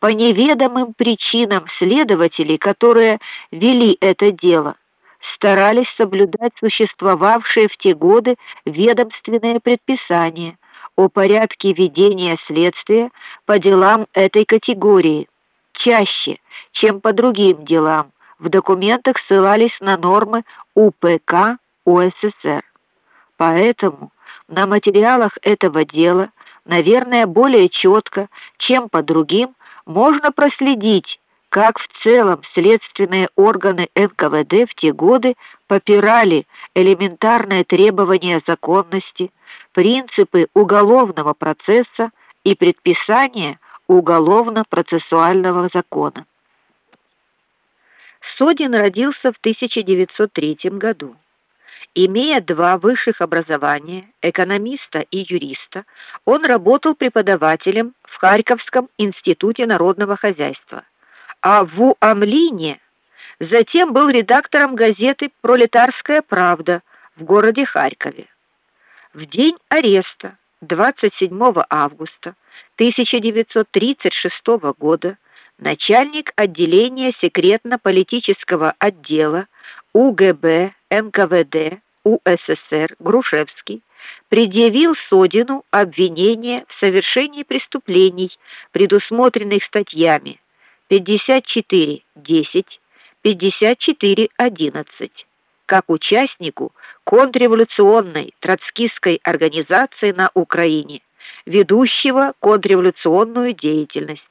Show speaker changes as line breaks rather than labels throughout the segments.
по неведомым причинам следователи, которые вели это дело, старались соблюдать существовавшие в те годы ведомственные предписания о порядке ведения следствия по делам этой категории. Чаще, чем по другим делам, в документах ссылались на нормы УПК УССР. Поэтому на материалах этого дела, наверное, более четко, чем по другим, можно проследить, как в целом следственные органы НКВД в те годы попирали элементарные требования законности, принципы уголовного процесса и предписания уголовно-процессуального закона. Содин родился в 1903 году. Имея два высших образования, экономиста и юриста, он работал преподавателем Харьковском институте народного хозяйства, а в Амлине затем был редактором газеты Пролетарская правда в городе Харькове. В день ареста 27 августа 1936 года начальник отделения секретно-политического отдела УГБ НКВД УССР Грушевский предъявил Содину обвинение в совершении преступлений, предусмотренных статьями 54.10, 54.11, как участнику контрреволюционной троцкистской организации на Украине, ведущего контрреволюционную деятельность.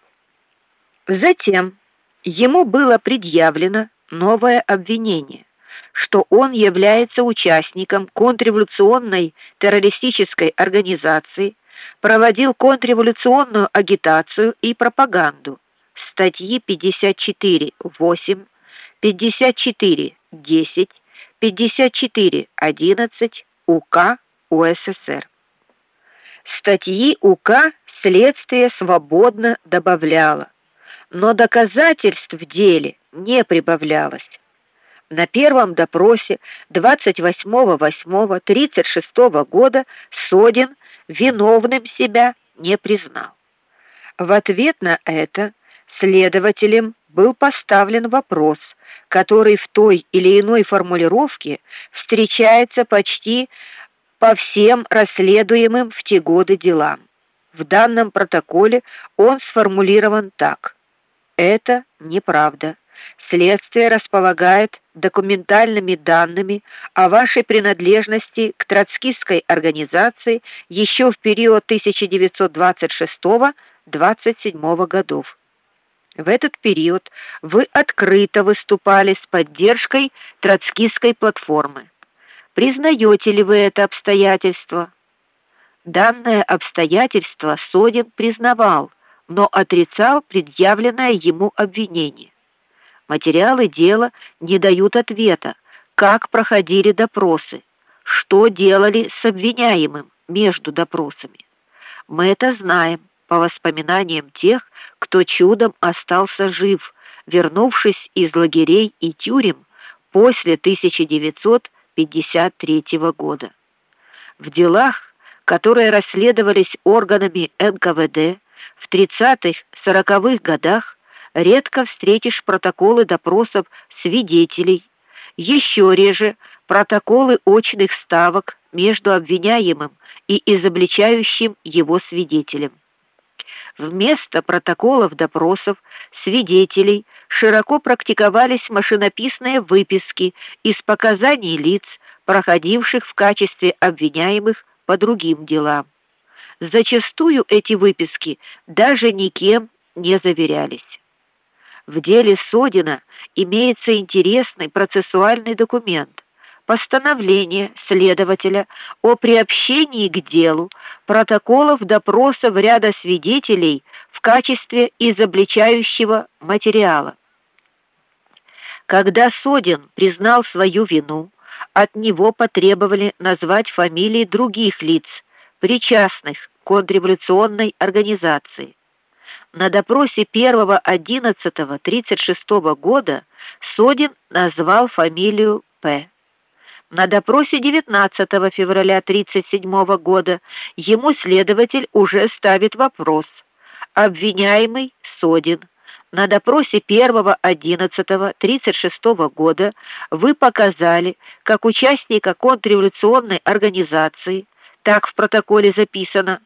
Затем ему было предъявлено новое обвинение что он является участником контрреволюционной террористической организации, проводил контрреволюционную агитацию и пропаганду. Статьи 54.8, 54.10, 54.11 УК УССР. Статьи УК следствие свободно добавляло, но доказательств в деле не прибавлялось. На первом допросе 28.08.36 года Содин виновным себя не признал. В ответ на это следователем был поставлен вопрос, который в той или иной формулировке встречается почти по всем расследуемым в те годы делам. В данном протоколе он сформулирован так: это неправда. Следствие располагает документальными данными о вашей принадлежности к троцкистской организации еще в период 1926-27 годов. В этот период вы открыто выступали с поддержкой троцкистской платформы. Признаете ли вы это обстоятельство? Данное обстоятельство Содин признавал, но отрицал предъявленное ему обвинение. Материалы дела не дают ответа, как проходили допросы, что делали с обвиняемым между допросами. Мы это знаем по воспоминаниям тех, кто чудом остался жив, вернувшись из лагерей и тюрем после 1953 года. В делах, которые расследовались органами НКВД в 30-40-х годах, редко встретишь протоколы допросов свидетелей, еще реже протоколы очных ставок между обвиняемым и изобличающим его свидетелем. Вместо протоколов допросов свидетелей широко практиковались машинописные выписки из показаний лиц, проходивших в качестве обвиняемых по другим делам. Зачастую эти выписки даже никем не заверялись. В деле Содина имеется интересный процессуальный документ постановление следователя о приобщении к делу протоколов допросов ряда свидетелей в качестве изобличающего материала. Когда Содин признал свою вину, от него потребовали назвать фамилии других лиц, причастных к контрреволюционной организации. На допросе 1.11.36 года Содин назвал фамилию П. На допросе 19 февраля 37 года ему следователь уже ставит вопрос. Обвиняемый Сосодин, на допросе 1.11.36 года вы показали, как участника контрреволюционной организации, так в протоколе записано,